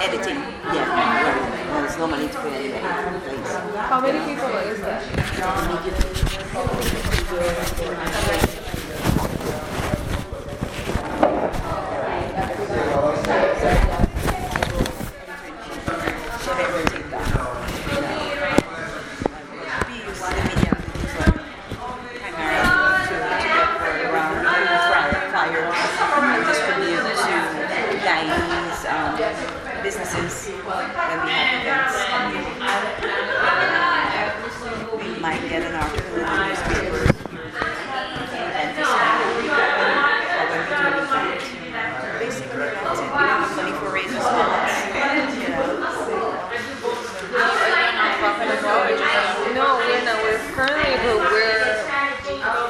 editing. Yeah. There's no money to pay anybody. Thanks. How many people is that? So they rotate that. You know. We use the media primarily to, to get word around flyer- flyers and distribute to dinees, um, businesses when we have events. We might get an article in the newspaper. event is happening, or when we do an. Basically, that's it. We don't have money for raising funds. You know. No, we're not. We're currently, but we're,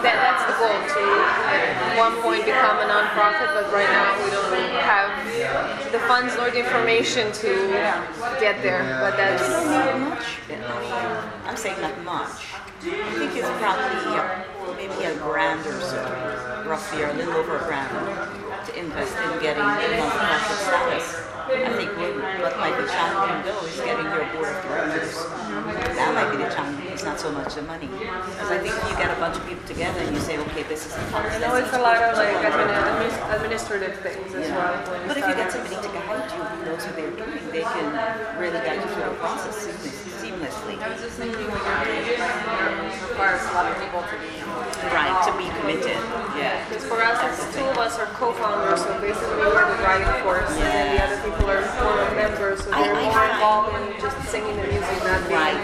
that, that's the goal to at one point become a nonprofit, but right now we don't have the funds nor the information to get there. But that's, Not much. I'm saying not much. Think it's probably uh, maybe a grand or so, roughly, or a little over a grand to invest in getting nonprofit status. I think what, what might be challenging though is getting your board of directors. That might be the challenge. It's not so much the money. Because I think if you get a bunch of people together and you say, okay, this is the policy. no, it's a lot of like admin, admin- administrative things as well. But if you get somebody to guide you who knows what they're doing, they can really guide you through the process seamless- seamlessly. requires a lot of people to be. Right, to be committed. Yeah. Because for us, it's two of us are co-founders, so basically we're the driving force, and then the other people are former members, so they're I more involved in just singing the music, not being Right.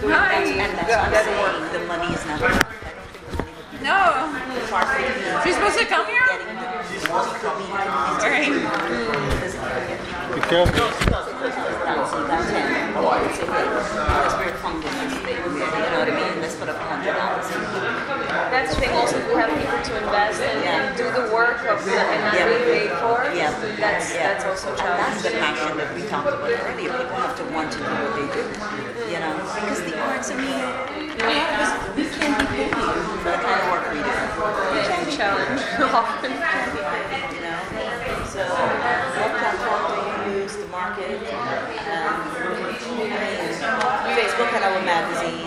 doing That's, the, and that's the, what I'm that saying. The money is not. I don't think the money No. far from you She's supposed to come here? getting the money Alright. Be careful. That's that's it. It's okay. Because we're funding. You know what I mean? Let's put up a hundred dollars. That's the thing also, to have people to invest and, and do the work of the, and not Yeah. being paid for. Yeah. That's, Yeah. that's also And that's the passion that we talked about earlier. People have to want to do what they do. You know, because the arts, I mean, a lot of us, we can't be paid for the kind of work we do. We can't be Challenge often. you know. So what platform do you use to market? Um, I mean, Facebook and our magazine.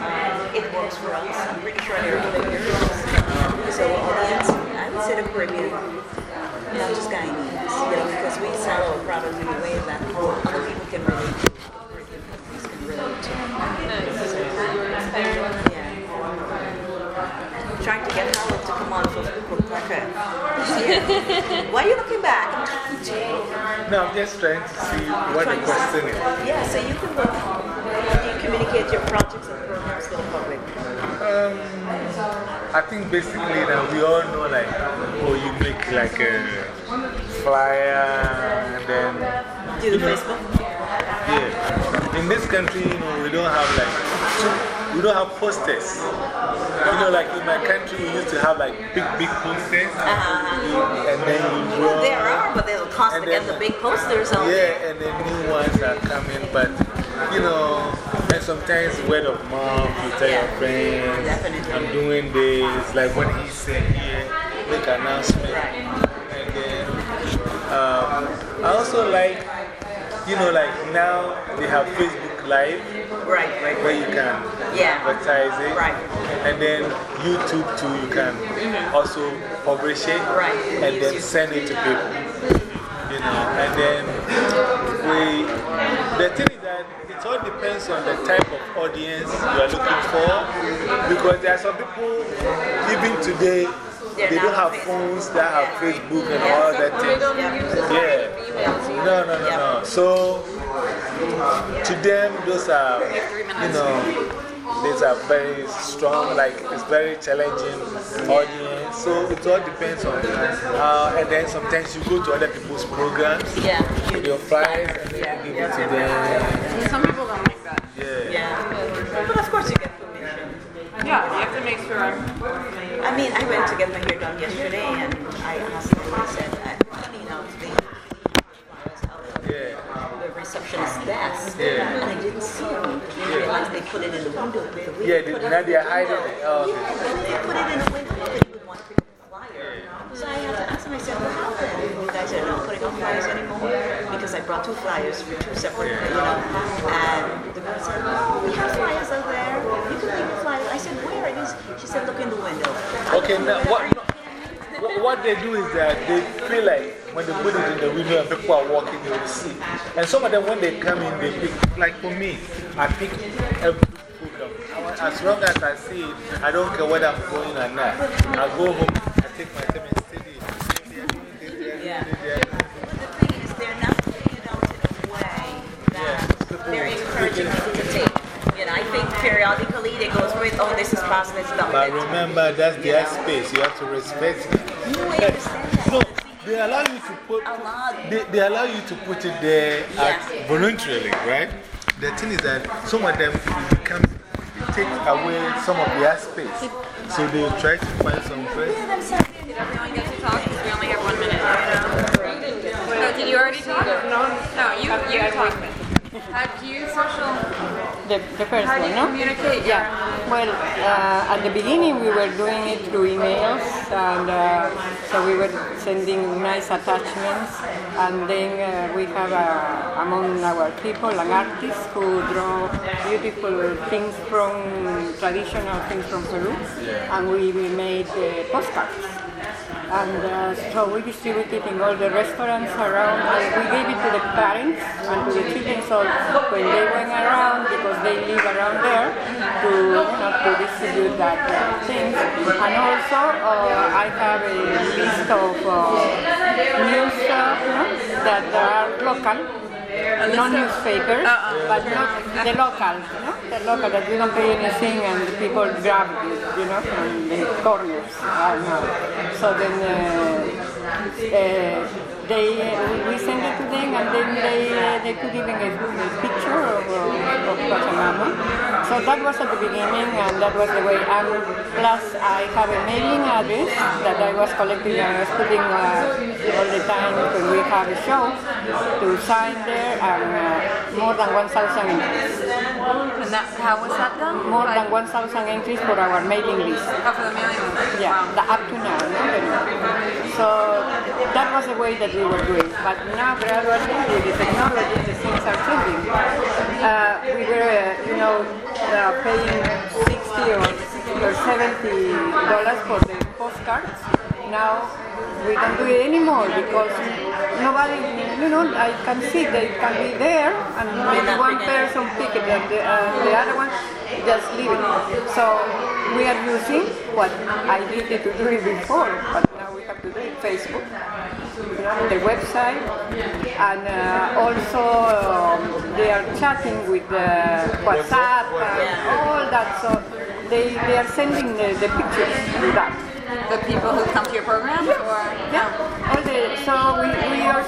Um, it works for us. I'm pretty sure they're yours. So audience, I would say the Caribbean, not just Guyanese, you know, because we sell our product in a way that other people can relate to. Caribbean countries can relate to. Yeah. Trying to get Howard to come on for for Cracker. Why are you looking back? No, I'm just trying to see what the question is. Yeah, so you can. How do you communicate your projects and programs to the public? Um, I think basically now we all know like, oh, you make like a flyer and then, Do the Facebook? yeah. In this country, you know, we don't have like, we don't have posters. You know, like in my country, we used to have like big, big posters. Uh-huh. And then you draw. There are, but they'll cost to get the big posters on. Yeah, and then new ones are coming, but you know, and sometimes word of mouth, you tell Yeah, your friends, definitely. I'm doing this, like what he said here, make announcement. Right. And then um, I also like, you know, like now they have Facebook Live Right, right, where you can Yeah. advertise it. Right. And then YouTube too, you can mm-hmm. also publish it. Right. And then send it to people. You know, and then we, the thing is that it all depends on the type of audience you are looking for. Because there are some people, even today, They're they not don't have phones that have Facebook and all that They things. don't use it Yeah. No, no, no, no. So, to them, those are, you know, these are very strong, like it's very challenging audience. So, it all depends on how, and then sometimes you go to other people's programs, Yeah. with your flyers, and then Yeah. you give it to them. Some people don't like that. Yeah. Yeah. But of course you get permission. Yeah, you have to make sure. I mean, I went to get my hair done yesterday and I asked them, I said, I clean out the, Yeah. the receptionist's desk. Yeah. And I didn't see them. They realized they put it in the window. The way Yeah, they they, now in they the are hiding window. it. Oh, Yeah, okay. they put it in the window. Would want to pick up a flyer. So I had to ask said, what happened? You guys are not putting up flyers anymore? because I brought two flyers for two separate, you know. And the girl said, "Oh, we have flyers out there. You can leave the flyers." I said, "Where it is?" She said, "Look in the window." Okay, now what, what they do is that they feel like when they put it in the window and people are walking, they will see. And some of them, when they come in, they pick, like for me, I pick every program. As long as I see it, I don't care whether I'm going or not. I go home, I take my time and study. They are doing this, they are doing Yeah. this, they are doing this. But the thing is, they're not putting it out in a way that they're encouraging people to take. You know, I think periodically they go through it. Oh, this is possible. It's not. But remember, that's their space. You have to respect it. No, I understand that. They allow you to put, they, they allow you to put it there voluntarily, right? The thing is that some of them it takes away some of their space. So they try to find some place. Did everyone get to talk? 'Cause we only have one minute. No, did you already talk? No. No, you, you talk. How do you social, The, the first how one, no? communicate? Yeah. Well, uh, at the beginning we were doing it through emails, and uh, so we were sending nice attachments, and then uh, we have uh, among our people an artist who draw beautiful things from traditional things from Peru, and we, we made uh, postcards. And uh, so we distributed in all the restaurants around. We gave it to the parents and to the children. So when they went around, because they live around there, to you to distribute that uh, things. And also, uh, I have a list of uh, you know, that are local. Non newspapers, but not the local, you know, the local that we don't pay anything and people grab it, you know, from the corners. I know. So then uh, uh, they, we send it to them and then they, they put even a, a picture of, of Pachamama. So that was at the beginning and that was the way. And plus I have a mailing address that I was collecting and I was putting uh, all the time when we have a show to sign there and uh, more than 1,000 entries. And that, how was that done? More than 1,000 entries for our mailing list. Oh, for the mailing list. Yeah, the, up to now. No? So that was the way that we were doing. But now, gradually, with the technology, the things are changing. Uh, we were, uh, you know, uh, paying 60 or, or 70 dollars for the postcards. Now we don't do it anymore because nobody, you know, I can see they can be there and maybe one person pick it and the, uh, the other one just leave it. So we are using what I needed to do it before, but we to Facebook, the website, and uh, also um, they are chatting with the WhatsApp and all that. So they, they are sending the, the pictures through that. The people who come to your programs? Or, Yeah, all the, so we, we are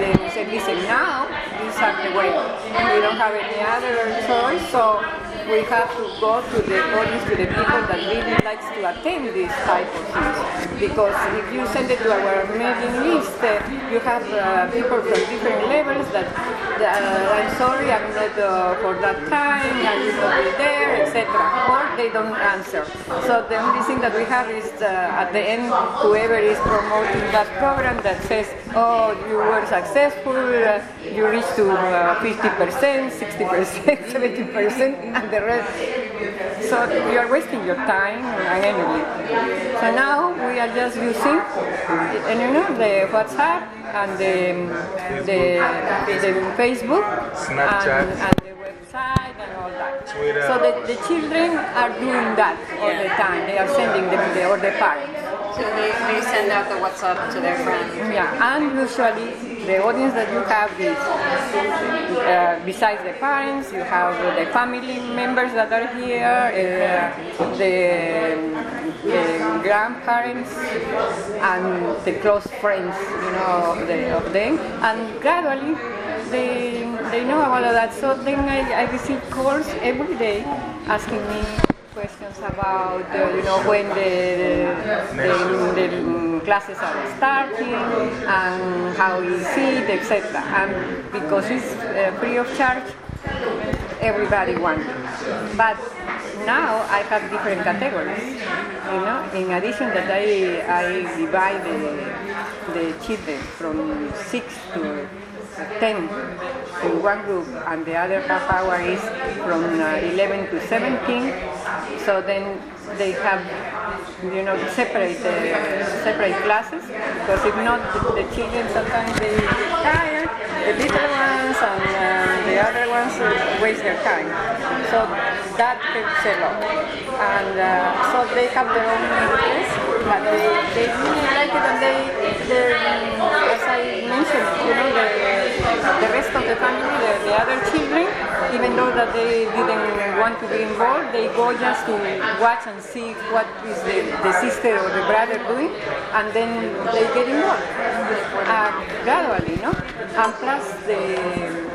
them and say, listen, now these are the way. We don't have any other choice, so we have to go to the audience, to the people that really likes to attend this type of things. Because if you send it to our mailing list, uh, you have uh, people from different levels that uh, I'm sorry, I'm not uh, for that time, I will not be there, etc. Or they don't answer. So the only thing that we have is uh, at the end, whoever is promoting that program that says, oh, you were successful, uh, you reached to uh, 50%, 60%, 70%, and the rest. So you are wasting your time and energy. So now we are just using, and you know, the WhatsApp and the, the, the Facebook Snapchat. And, and the website and all that. Twitter. So the, the children are doing that all the time. They are sending them the, or the parents. So they, they send out the WhatsApp to their friends. Yeah, and usually the audience that you have is, uh, besides the parents, you have the family members that are here, uh, the, the grandparents, and the close friends, you know, of, the, of them. And gradually, they, they know about that. So then I, I receive calls every day asking me questions about, uh, you know, when the, the, the, classes are starting and how is it, etc. And because it's uh, free of charge, everybody wants. But now I have different categories, you know. In addition that I, I divide the, the children from 6 to 10 in one group, and the other half hour is from uh, 11 to 17. So then they have, you know, separate uh, separate classes because if not, the, children sometimes they tired, the little ones and uh, the other ones waste their time. So that helps a lot, and uh, so they have their own but they, they really like it, and they, as I mentioned, you know, the, the rest of the family, the, the other children, even though that they didn't want to be involved, they go just to watch and see what is the, the sister or the brother doing, and then they get involved uh, gradually, no? And plus the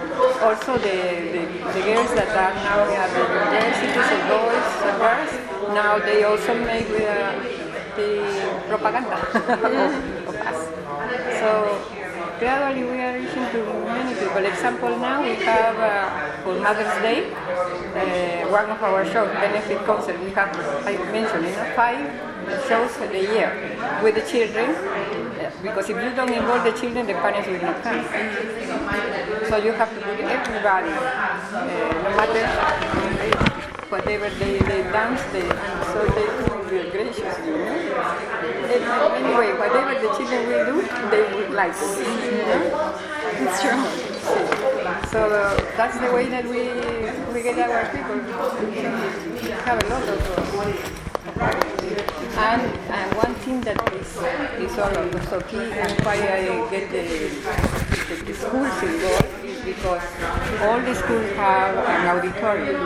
also the, the, the girls that are now at the universities, the boys and girls, now they also make uh, the propaganda of, us. So gradually we are reaching to many people. For example now we have uh, for Mother's Day uh, one of our shows, benefit concert. We have I mentioned you know five shows a year with the children because if you don't involve the children, the parents will not come. So you have to put everybody, uh, no matter whatever they, they dance, they, so they be gracious, you know. And anyway, whatever the children will do, they would like you know. It's true. So uh, that's the way that we, we get our people. We have a lot of and, and one thing that is, is also key and why I get the, the, the schools involved because all the schools have an auditorium.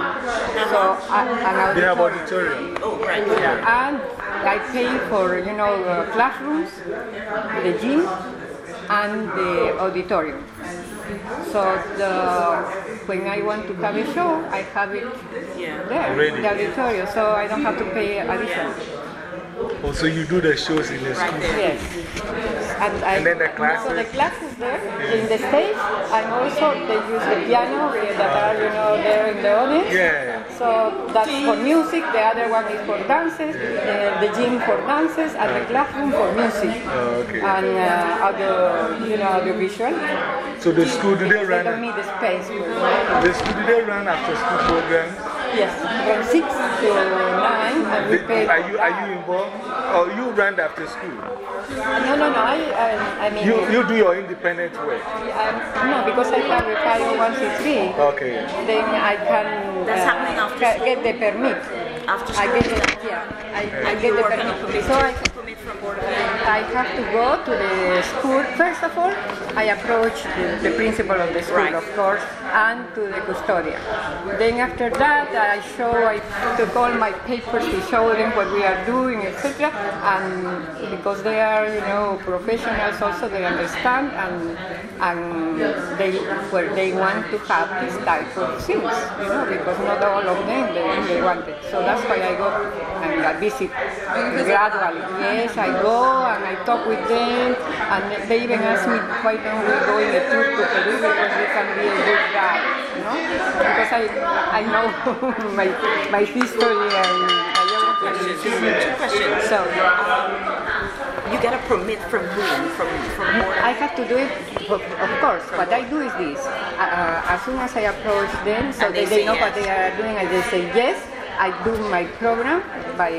So uh, an They have auditorium. auditorium. Oh, right. And I pay for, you know, uh, classrooms, the gym, and the auditorium. So the, when I want to have a show, I have it there, Already. the auditorium, so I don't have to pay additional. Oh, so you do the shows in the school? Yes. And, I, And then the So classes? the classes there in the stage, and also they use the piano that are you know there in the audience. Yeah. So that's for music. The other one is for dances. Uh, the gym for dances, and the classroom for music. Oh, okay. And uh, audio, you know, audiovisual. So the school, do they run? They don't need the space. the school, do they run after school programs? Yes, from six to nine, and we They- pay. Are you, are you involved? Or you run after school? No, no, no. I, I, I mean. You, you do your independent work? Um, no, because I have a 501c3, Okay. then I can That's uh, happening after ca- get the permit. After I school? get the, yeah, I, I get the work on a permit. permit, So I, permit from Board of Ed. I have to go to the school. First of all, I approach the, the principal of the school, Right. of course, and to the custodian. Then after that, I show, I took all my papers to show them what we are doing, etc. And because they are, you know, professionals also, they understand and and they well, they want to have this type of things, you know, because not all of them they, they want it. So that's why I go and I visit gradually. Yes, I go and I talk with them, and they even ask me why don't we go in a tour to Peru because you can be a good guy, you know? Because I I know my my history and my Questions. Two geography. questions. So You get a permit from whom? From, from I have to do it, of, course. What I do is this. Uh, as soon as I approach them, so they they know yes. what they are doing, and they say yes, I do my program by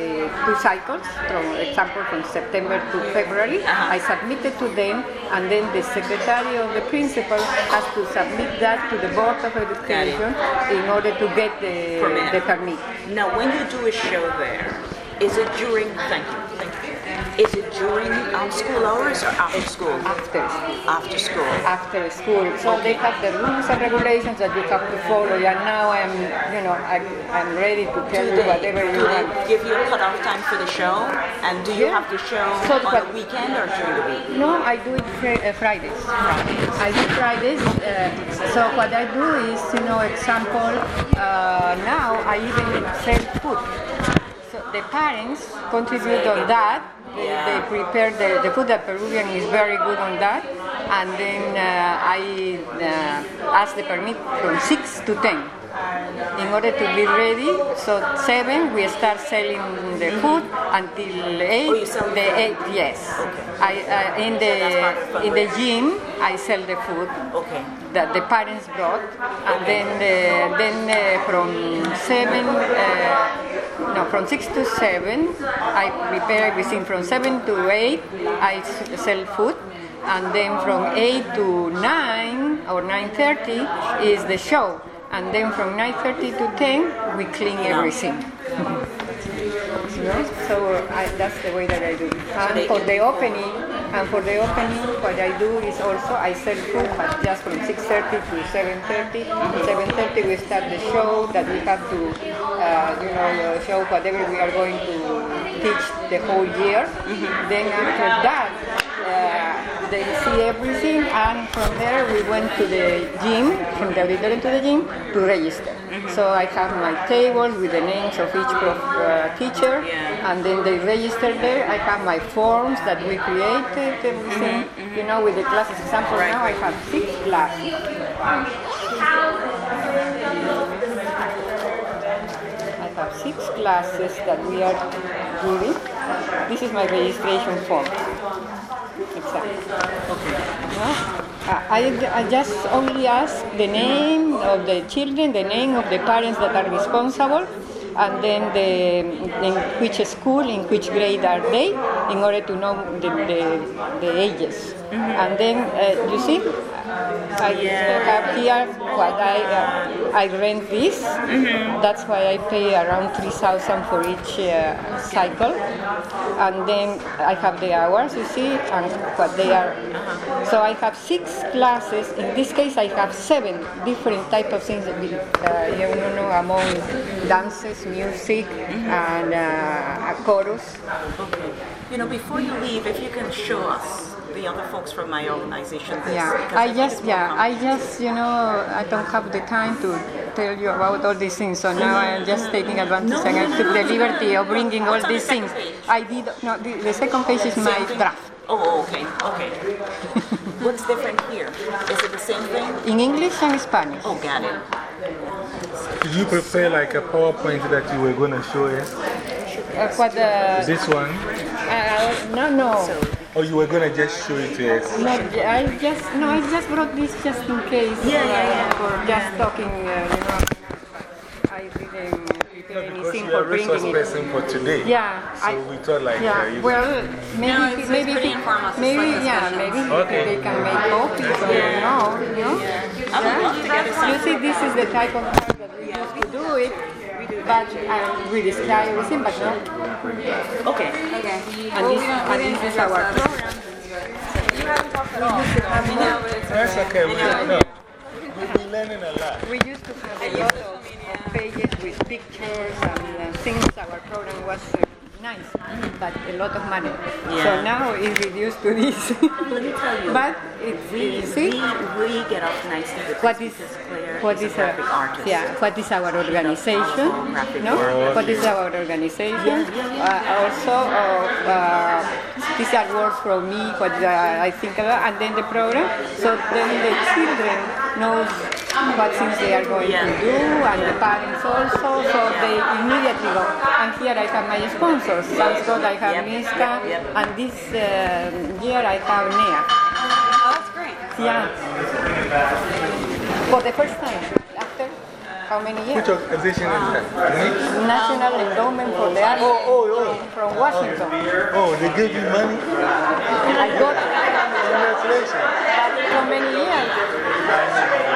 two cycles, from example from September to February. Uh-huh. I submit it to them, and then the secretary of the principal has to submit that to the Board of Education in order to get the Permit. the permit. Now, when you do a show there, is it during, thank you. Is it during um, school hours or after school? After After school. after school. So they have the rules and regulations that you have to follow. And now I'm, you know, I, I'm ready to tell Do you they, whatever do you they want. give you a cutoff time for the show? And do you Yeah. have the show So on the weekend or during the week? No, I do it fri- uh, Fridays. I do Fridays. Uh, so what I do is, you know, example, uh, now I even sell food. The parents contribute on that. They, they prepare the, the food. The Peruvian is very good on that. And then uh, I uh, ask the permit from 6 to 10. in order to be ready. So seven we start selling the food until eight. Oh, the eight yes. I, uh, in the in the gym I sell the food Okay. that the parents brought, and then uh, then uh, from seven, uh, no, from six to seven, I prepare everything. From seven to eight, I sell food, and then from eight to nine or nine thirty is the show, and then from nine thirty to ten we clean everything. So I, that's the way that I do. And for the opening, and for the opening, what I do is also I sell food, but just from 6:30 to 7:30. 7:30 we start the show that we have to, uh, you know, uh, show whatever we are going to teach the whole year. Then after that. Uh, they see everything, and from there we went to the gym, from the auditorium to the gym to register. Mm-hmm. So I have my table with the names of each prof, uh, teacher, Yeah. and then they register there. I have my forms that we created, uh, everything, mm-hmm, mm-hmm. you know, with the classes. Example, now I have six classes. I have six classes that we are giving. This is my registration form. Exactly. No? I, I just only ask the name of the children, the name of the parents that are responsible, and then the in which school, in which grade are they, in order to know the, the, the ages. And then uh, you see, I have here what I uh, I rent this. That's why I pay around three thousand for each uh, cycle, and then I have the hours you see and what they are. So I have six classes. In this case, I have seven different type of things. that we, Uh, you know, among dances, music, and uh, chorus. Okay. You know, before you leave, if you can show us the other folks from my organization. This, Yeah, because I think just yeah, I just you know I don't have the time to tell you about all these things. So now I'm just taking advantage and I took the liberty of bringing all What's the these things. page? I did no. The, the second page is my thing? draft Oh, okay, okay. What's different here? Is it the same thing? in English and Spanish. Oh, got it. Did you prepare like a PowerPoint that you were going to show us? Uh, what the This one? uh, no no. Or you were going to just show it to us? No, I just no, I just brought this just in case. Yeah, yeah, uh, yeah. For just talking, uh, you know. I didn't prepare Because anything you are for a resource bringing it. person for today. Yeah, So I- we thought like uh, Yeah, you well, maybe, No, it's- it's maybe, pretty it's maybe, like yeah, discussions. maybe Okay. they can make copies or you know, you know. I would love to get You see, this is the type of art that we used to do it, but uh, we describe everything, but no. Okay. Okay. And this, and this is our program. You haven't talked at all. I mean, no, but it's That's okay. We, no, we've been learning a lot. We used to have a lot of, of pages with pictures and uh, things. Our program was uh, nice, but a lot of money. So Yeah. now it's reduced to this. Let me tell you. but it's, we, you we, we get off nicely with what this is because Claire what is is a graphic artist. yeah what is our organization graphic no artist. what is our organization Yeah, yeah, yeah. Uh, also uh, uh, these are words from me what uh, I think about and then the program so then the children knows what things they are going Yeah. to do and the parents also so they immediately go and here I have my sponsors Sans God I have Yep, Miska yep, yep. and this uh, year I have NEA Oh, that's great. yeah. For the first time. After how many years? Which organization is that? Me? National Endowment for the Arts Oh, oh, oh. from Washington. Oh, they give you money? I got it Congratulations. For many years.